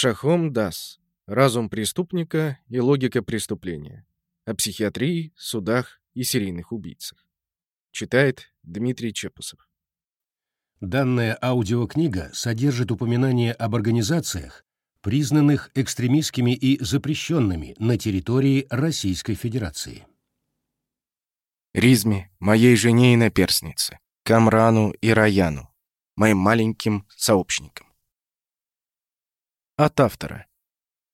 Шахом Дас. Разум преступника и логика преступления. О психиатрии, судах и серийных убийцах. Читает Дмитрий Чепусов. Данная аудиокнига содержит упоминания об организациях, признанных экстремистскими и запрещенными на территории Российской Федерации. Ризме, моей жене и наперснице, Камрану и Раяну, моим маленьким сообщникам. От автора.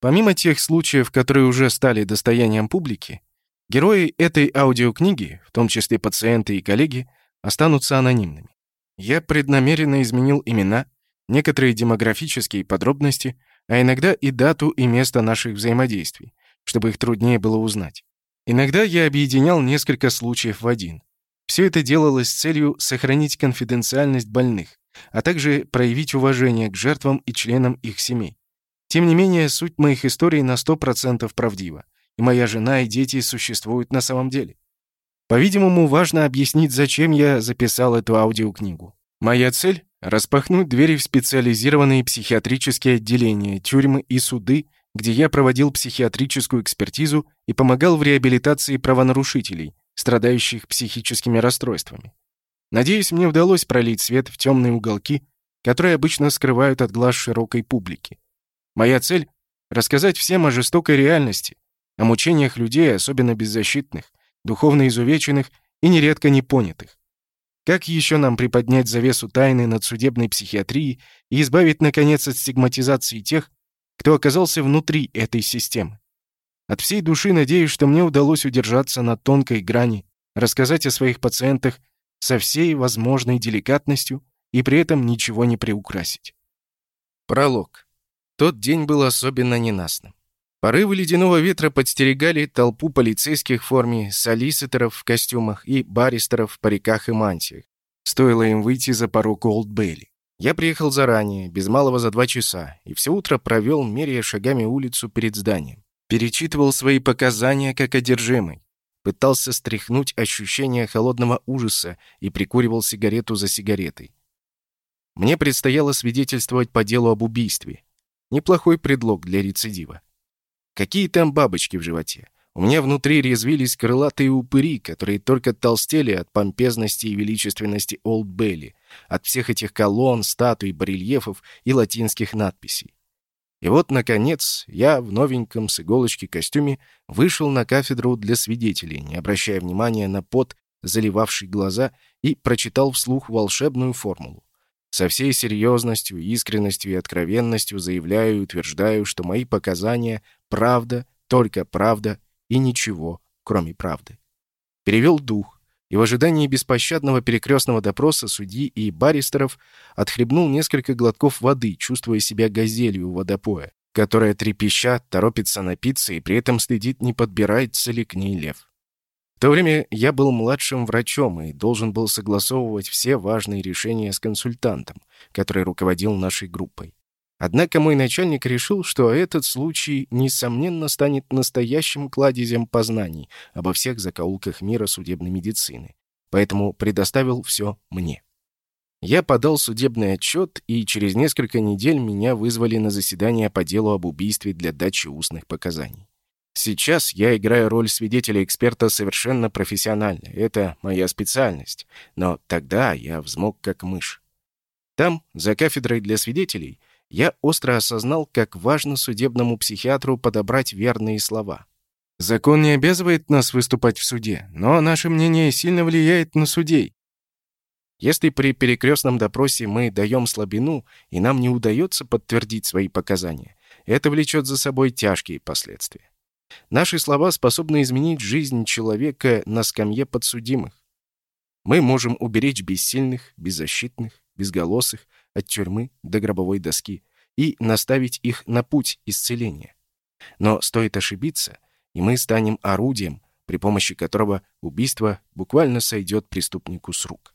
Помимо тех случаев, которые уже стали достоянием публики, герои этой аудиокниги, в том числе пациенты и коллеги, останутся анонимными. Я преднамеренно изменил имена, некоторые демографические подробности, а иногда и дату и место наших взаимодействий, чтобы их труднее было узнать. Иногда я объединял несколько случаев в один. Все это делалось с целью сохранить конфиденциальность больных, а также проявить уважение к жертвам и членам их семей. Тем не менее, суть моих историй на 100% правдива, и моя жена и дети существуют на самом деле. По-видимому, важно объяснить, зачем я записал эту аудиокнигу. Моя цель — распахнуть двери в специализированные психиатрические отделения, тюрьмы и суды, где я проводил психиатрическую экспертизу и помогал в реабилитации правонарушителей, страдающих психическими расстройствами. Надеюсь, мне удалось пролить свет в темные уголки, которые обычно скрывают от глаз широкой публики. Моя цель — рассказать всем о жестокой реальности, о мучениях людей, особенно беззащитных, духовно изувеченных и нередко непонятых. Как еще нам приподнять завесу тайны над судебной психиатрией и избавить, наконец, от стигматизации тех, кто оказался внутри этой системы? От всей души надеюсь, что мне удалось удержаться на тонкой грани, рассказать о своих пациентах со всей возможной деликатностью и при этом ничего не приукрасить. Пролог. Тот день был особенно ненастным. Порывы ледяного ветра подстерегали толпу полицейских в форме, солиситоров в костюмах и баристеров в париках и мантиях. Стоило им выйти за порог Олд Бейли. Я приехал заранее, без малого за два часа, и все утро провел, меряя шагами улицу перед зданием. Перечитывал свои показания как одержимый. Пытался стряхнуть ощущение холодного ужаса и прикуривал сигарету за сигаретой. Мне предстояло свидетельствовать по делу об убийстве. Неплохой предлог для рецидива. Какие там бабочки в животе? У меня внутри резвились крылатые упыри, которые только толстели от помпезности и величественности Олд Белли, от всех этих колонн, статуй, барельефов и латинских надписей. И вот, наконец, я в новеньком с иголочки костюме вышел на кафедру для свидетелей, не обращая внимания на пот, заливавший глаза, и прочитал вслух волшебную формулу. Со всей серьезностью, искренностью и откровенностью заявляю и утверждаю, что мои показания — правда, только правда и ничего, кроме правды. Перевел дух, и в ожидании беспощадного перекрестного допроса судьи и баристеров отхлебнул несколько глотков воды, чувствуя себя газелью водопоя, которая трепеща торопится напиться и при этом следит, не подбирается ли к ней лев. В то время я был младшим врачом и должен был согласовывать все важные решения с консультантом, который руководил нашей группой. Однако мой начальник решил, что этот случай, несомненно, станет настоящим кладезем познаний обо всех закоулках мира судебной медицины, поэтому предоставил все мне. Я подал судебный отчет, и через несколько недель меня вызвали на заседание по делу об убийстве для дачи устных показаний. Сейчас я играю роль свидетеля-эксперта совершенно профессионально. Это моя специальность. Но тогда я взмок как мышь. Там, за кафедрой для свидетелей, я остро осознал, как важно судебному психиатру подобрать верные слова. Закон не обязывает нас выступать в суде, но наше мнение сильно влияет на судей. Если при перекрестном допросе мы даем слабину, и нам не удается подтвердить свои показания, это влечет за собой тяжкие последствия. Наши слова способны изменить жизнь человека на скамье подсудимых. Мы можем уберечь бессильных, беззащитных, безголосых от тюрьмы до гробовой доски и наставить их на путь исцеления. Но стоит ошибиться, и мы станем орудием, при помощи которого убийство буквально сойдет преступнику с рук.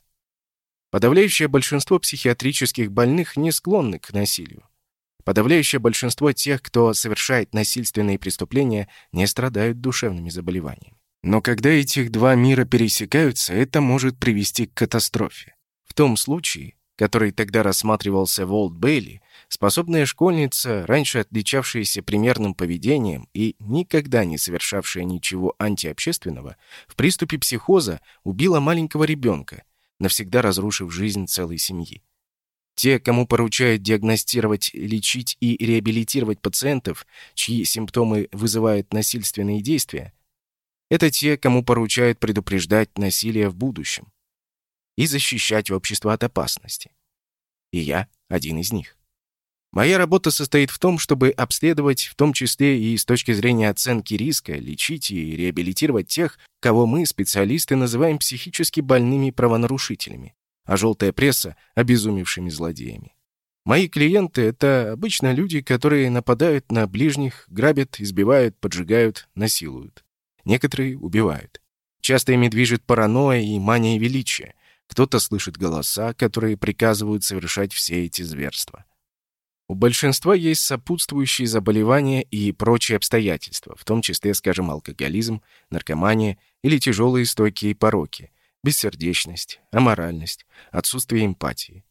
Подавляющее большинство психиатрических больных не склонны к насилию. Подавляющее большинство тех, кто совершает насильственные преступления, не страдают душевными заболеваниями. Но когда этих два мира пересекаются, это может привести к катастрофе. В том случае, который тогда рассматривался в Олд Бейли, способная школьница, раньше отличавшаяся примерным поведением и никогда не совершавшая ничего антиобщественного, в приступе психоза убила маленького ребенка, навсегда разрушив жизнь целой семьи. Те, кому поручают диагностировать, лечить и реабилитировать пациентов, чьи симптомы вызывают насильственные действия, это те, кому поручают предупреждать насилие в будущем и защищать общество от опасности. И я один из них. Моя работа состоит в том, чтобы обследовать, в том числе и с точки зрения оценки риска, лечить и реабилитировать тех, кого мы, специалисты, называем психически больными правонарушителями, а желтая пресса — обезумевшими злодеями. Мои клиенты — это обычно люди, которые нападают на ближних, грабят, избивают, поджигают, насилуют. Некоторые убивают. Часто ими движет паранойя и мания величия. Кто-то слышит голоса, которые приказывают совершать все эти зверства. У большинства есть сопутствующие заболевания и прочие обстоятельства, в том числе, скажем, алкоголизм, наркомания или тяжелые стойкие пороки, бессердечность, аморальность, отсутствие эмпатии.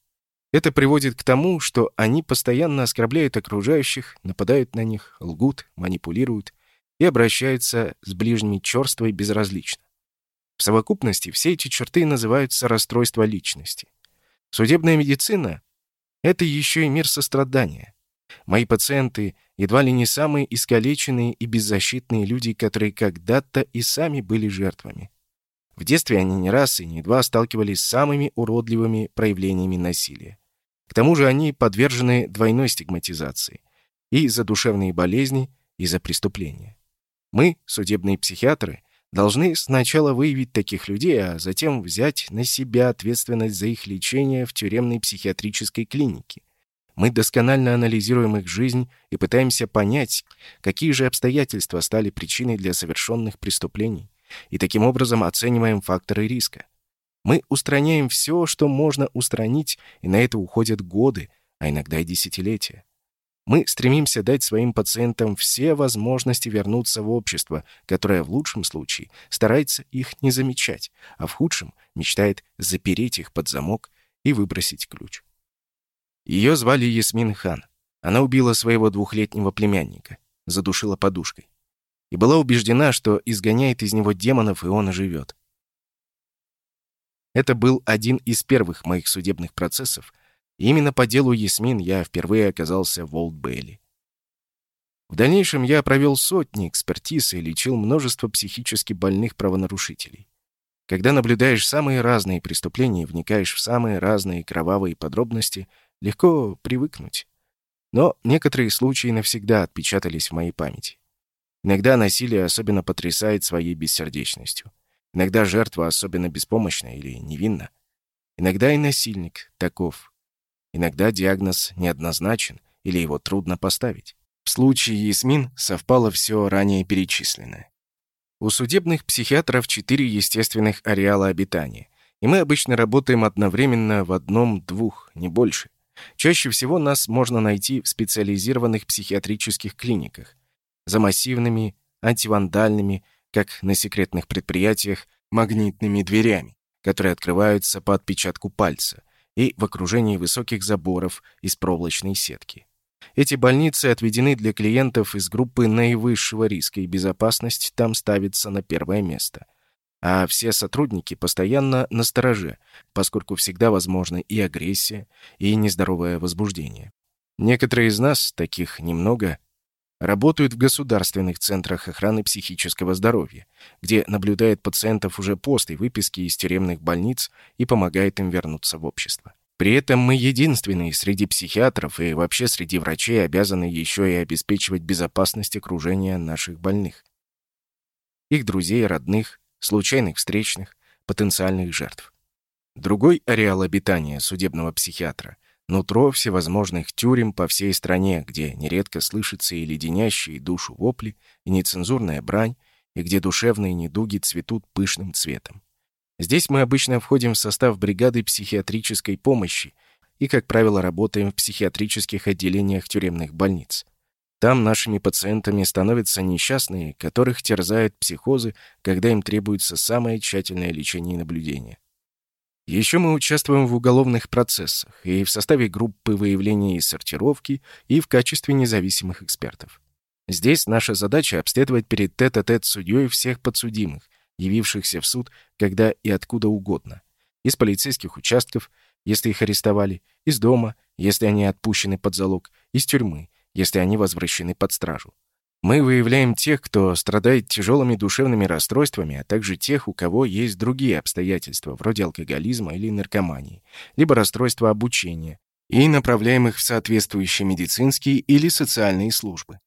Это приводит к тому, что они постоянно оскорбляют окружающих, нападают на них, лгут, манипулируют и обращаются с ближними черство и безразлично. В совокупности все эти черты называются расстройство личности. Судебная медицина — это еще и мир сострадания. Мои пациенты едва ли не самые искалеченные и беззащитные люди, которые когда-то и сами были жертвами. В детстве они не раз и не два сталкивались с самыми уродливыми проявлениями насилия. К тому же они подвержены двойной стигматизации — и за душевные болезни, и за преступления. Мы, судебные психиатры, должны сначала выявить таких людей, а затем взять на себя ответственность за их лечение в тюремной психиатрической клинике. Мы досконально анализируем их жизнь и пытаемся понять, какие же обстоятельства стали причиной для совершенных преступлений, и таким образом оцениваем факторы риска. Мы устраняем все, что можно устранить, и на это уходят годы, а иногда и десятилетия. Мы стремимся дать своим пациентам все возможности вернуться в общество, которое в лучшем случае старается их не замечать, а в худшем мечтает запереть их под замок и выбросить ключ. Ее звали Ясмин Хан. Она убила своего двухлетнего племянника, задушила подушкой. И была убеждена, что изгоняет из него демонов, и он оживет. Это был один из первых моих судебных процессов, именно по делу Ясмин я впервые оказался в Олд-Бейли. В дальнейшем я провел сотни экспертиз и лечил множество психически больных правонарушителей. Когда наблюдаешь самые разные преступления и вникаешь в самые разные кровавые подробности, легко привыкнуть. Но некоторые случаи навсегда отпечатались в моей памяти. Иногда насилие особенно потрясает своей бессердечностью. Иногда жертва особенно беспомощна или невинна. Иногда и насильник таков, Иногда диагноз неоднозначен или его трудно поставить. В случае Ясмин совпало все ранее перечисленное. У судебных психиатров четыре естественных ареала обитания, и мы обычно работаем одновременно в одном-двух, не больше. Чаще всего нас можно найти в специализированных психиатрических клиниках, за массивными, антивандальными, как на секретных предприятиях, магнитными дверями, которые открываются по отпечатку пальца, и в окружении высоких заборов из проволочной сетки. Эти больницы отведены для клиентов из группы наивысшего риска, и безопасность там ставится на первое место. А все сотрудники постоянно на стороже, поскольку всегда возможна и агрессия, и нездоровое возбуждение. Некоторые из нас, таких немного, работают в государственных центрах охраны психического здоровья, где наблюдает пациентов уже после выписки из тюремных больниц и помогает им вернуться в общество. При этом мы единственные среди психиатров и вообще среди врачей обязаны еще и обеспечивать безопасность окружения наших больных. Их друзей, родных, случайных встречных, потенциальных жертв. Другой ареал обитания судебного психиатра нутро всевозможных тюрем по всей стране, где нередко слышатся и леденящие душу вопли, и нецензурная брань, и где душевные недуги цветут пышным цветом. Здесь мы обычно входим в состав бригады психиатрической помощи и, как правило, работаем в психиатрических отделениях тюремных больниц. Там нашими пациентами становятся несчастные, которых терзают психозы, когда им требуется самое тщательное лечение и наблюдение. Еще мы участвуем в уголовных процессах и в составе группы выявления и сортировки, и в качестве независимых экспертов. Здесь наша задача обследовать перед тет-а-тет -тет судьей всех подсудимых, явившихся в суд когда и откуда угодно. Из полицейских участков, если их арестовали, из дома, если они отпущены под залог, из тюрьмы, если они возвращены под стражу. Мы выявляем тех, кто страдает тяжелыми душевными расстройствами, а также тех, у кого есть другие обстоятельства, вроде алкоголизма или наркомании, либо расстройства обучения, и направляем их в соответствующие медицинские или социальные службы.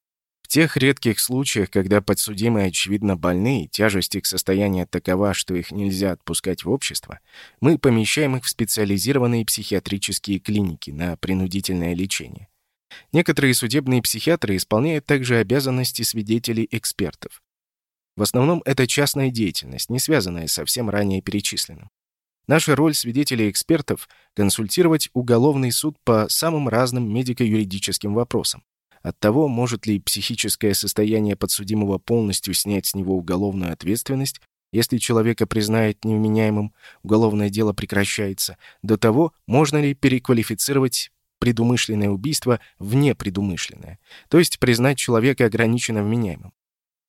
В тех редких случаях, когда подсудимые очевидно больны и тяжесть их состояния такова, что их нельзя отпускать в общество, мы помещаем их в специализированные психиатрические клиники на принудительное лечение. Некоторые судебные психиатры исполняют также обязанности свидетелей-экспертов. В основном это частная деятельность, не связанная со всем ранее перечисленным. Наша роль свидетелей-экспертов — консультировать уголовный суд по самым разным медико-юридическим вопросам. От того, может ли психическое состояние подсудимого полностью снять с него уголовную ответственность, если человека признают невменяемым, уголовное дело прекращается, до того, можно ли переквалифицировать предумышленное убийство в непредумышленное, то есть признать человека ограниченно вменяемым.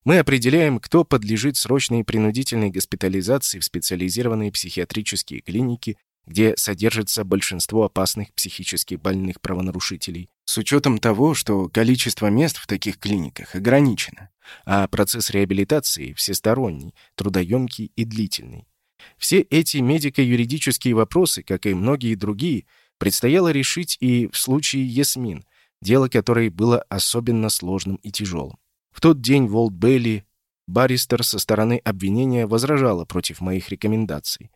Мы определяем, кто подлежит срочной и принудительной госпитализации в специализированные психиатрические клиники, где содержится большинство опасных психически больных правонарушителей, с учетом того, что количество мест в таких клиниках ограничено, а процесс реабилитации всесторонний, трудоемкий и длительный. Все эти медико-юридические вопросы, как и многие другие, предстояло решить и в случае Ясмин, дело которой было особенно сложным и тяжелым. В тот день в Олд-Бейли баристер со стороны обвинения возражала против моих рекомендаций,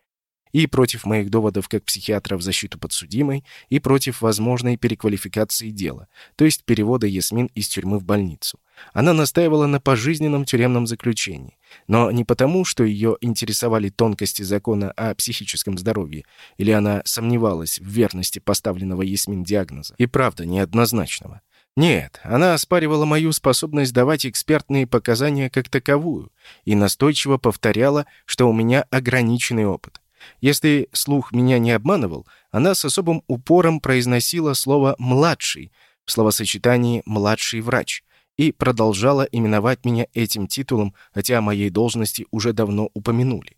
и против моих доводов как психиатра в защиту подсудимой, и против возможной переквалификации дела, то есть перевода Ясмин из тюрьмы в больницу. Она настаивала на пожизненном тюремном заключении, но не потому, что ее интересовали тонкости закона о психическом здоровье, или она сомневалась в верности поставленного Ясмин диагноза, и правда неоднозначного. Нет, она оспаривала мою способность давать экспертные показания как таковую и настойчиво повторяла, что у меня ограниченный опыт. Если слух меня не обманывал, она с особым упором произносила слово «младший» в словосочетании «младший врач», и продолжала именовать меня этим титулом, хотя о моей должности уже давно упомянули.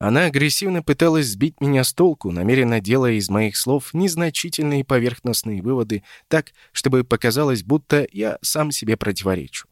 Она агрессивно пыталась сбить меня с толку, намеренно делая из моих слов незначительные поверхностные выводы так, чтобы показалось, будто я сам себе противоречу.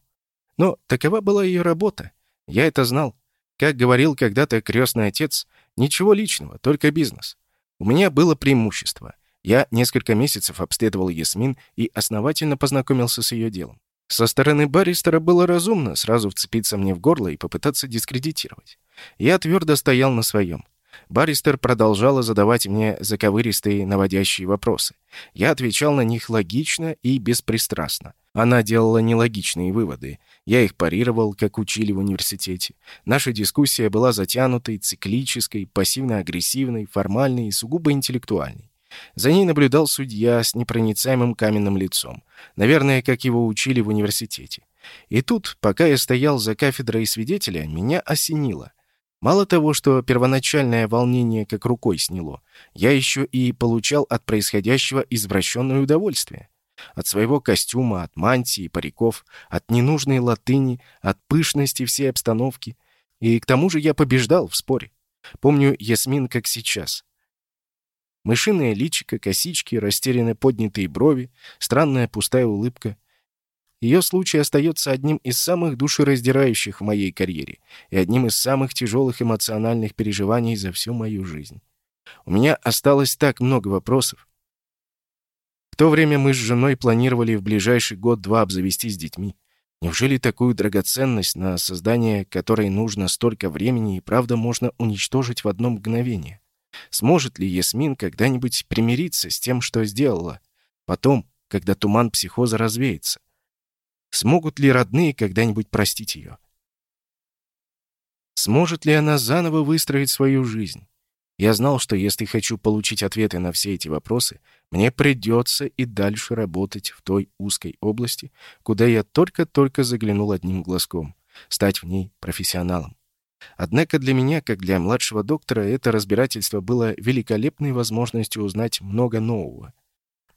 Но такова была ее работа. Я это знал. Как говорил когда-то крестный отец, ничего личного, только бизнес. У меня было преимущество. Я несколько месяцев обследовал Ясмин и основательно познакомился с ее делом. Со стороны баристера было разумно сразу вцепиться мне в горло и попытаться дискредитировать. Я твердо стоял на своем. Баристер продолжала задавать мне заковыристые наводящие вопросы. Я отвечал на них логично и беспристрастно. Она делала нелогичные выводы. Я их парировал, как учили в университете. Наша дискуссия была затянутой, циклической, пассивно-агрессивной, формальной и сугубо интеллектуальной. За ней наблюдал судья с непроницаемым каменным лицом. Наверное, как его учили в университете. И тут, пока я стоял за кафедрой свидетеля, меня осенило. Мало того, что первоначальное волнение как рукой сняло, я еще и получал от происходящего извращенное удовольствие. От своего костюма, от мантии, париков, от ненужной латыни, от пышности всей обстановки. И к тому же я побеждал в споре. Помню Ясмин как сейчас. Мышиное личико, косички, растерянно поднятые брови, странная пустая улыбка. Ее случай остается одним из самых душераздирающих в моей карьере и одним из самых тяжелых эмоциональных переживаний за всю мою жизнь. У меня осталось так много вопросов. В то время мы с женой планировали в ближайший год-два обзавестись детьми. Неужели такую драгоценность, на создание которой нужно столько времени и правда можно уничтожить в одно мгновение? Сможет ли Ясмин когда-нибудь примириться с тем, что сделала? Потом, когда туман психоза развеется. Смогут ли родные когда-нибудь простить ее? Сможет ли она заново выстроить свою жизнь? Я знал, что если хочу получить ответы на все эти вопросы, мне придется и дальше работать в той узкой области, куда я только-только заглянул одним глазком, стать в ней профессионалом. Однако для меня, как для младшего доктора, это разбирательство было великолепной возможностью узнать много нового.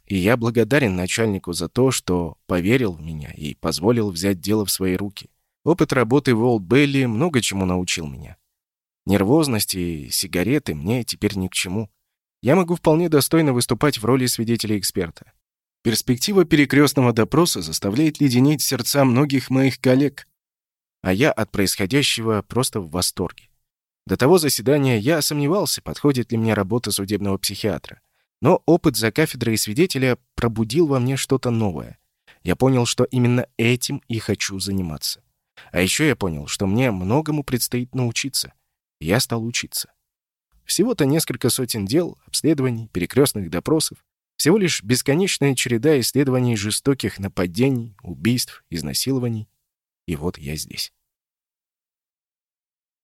И я благодарен начальнику за то, что поверил в меня и позволил взять дело в свои руки. Опыт работы в Олд Белли много чему научил меня. Нервозность и сигареты мне теперь ни к чему. Я могу вполне достойно выступать в роли свидетеля-эксперта. Перспектива перекрестного допроса заставляет леденеть сердца многих моих коллег, а я от происходящего просто в восторге. До того заседания я сомневался, подходит ли мне работа судебного психиатра. Но опыт за кафедрой свидетеля пробудил во мне что-то новое. Я понял, что именно этим и хочу заниматься. А еще я понял, что мне многому предстоит научиться. Я стал учиться. Всего-то несколько сотен дел, обследований, перекрестных допросов, всего лишь бесконечная череда исследований жестоких нападений, убийств, изнасилований. И вот я здесь.